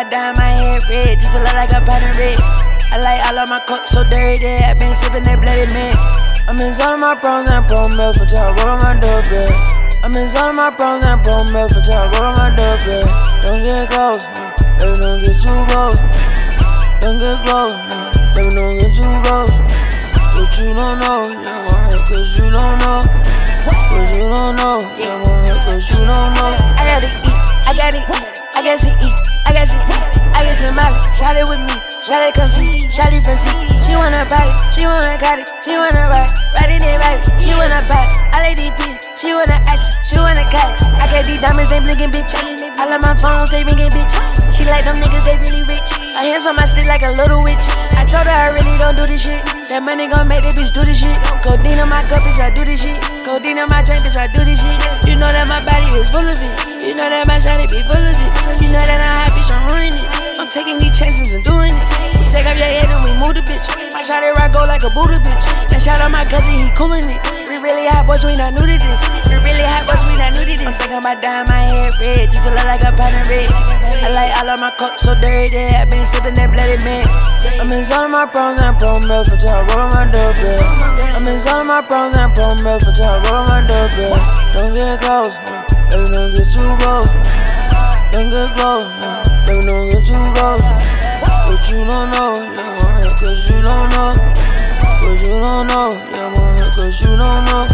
dye my hair red, just to look like a pattern red. I like all of my cups so dirty, I been sipping that bloody man. I'm in zone of my bronze and pro milk till I roll on my doorbell. I'm in zone of my bronze and pro milk till I roll on my doorbell. Don't get close, baby, don't get too close. Don't get close, baby, don't get too close. But you don't know, yeah, my heart, cause you don't know. Cause you don't know, yeah, my heart, cause you don't know. I gotta eat, I gotta eat, I gotta eat, I gotta eat, I got some money, shot it with me, shot it come see, shot it fancy. She wanna buy it, she wanna cut it, she wanna ride, ride it, baby, she wanna buy it. I like bitches, she wanna ash, she wanna cut it. I got these diamonds, they blinking, bitch. I love my phones, they ringing, bitch. She like them niggas, they really rich. Her hands on my stick like a little witch. I told her I really don't do this shit. That money gon' make that bitch do this shit. Codeine on my cup, bitch, I do this shit. Codeine on my drink, bitch, I do this shit. You know that my body is full of it. You know that my shawty be full of it. Know that I'm hot, bitch, I'm ruining it. I'm taking these chances and doing it. Take off your head and we move the bitch. My shawty rock go like a Buddha bitch. And shout out my cousin, he coolin' it. We really hot boys, we not new to this. We really hot boys, we not new to this. I'm thinking about dyeing my hair red, just to look like a pattern red. I like all of my cups so dirty, I been sipping that bloody man. I'm in zone of my bronze and pro milk for till I roll my doorbell. I'm in zone of my bronze and pro milk for till I roll my doorbell. Don't get close, baby, don't get too close. Don't get close, baby, don't get too close. But you don't know, yeah, heart, cause you don't know. Cause you don't know, yeah, heart, cause you don't know.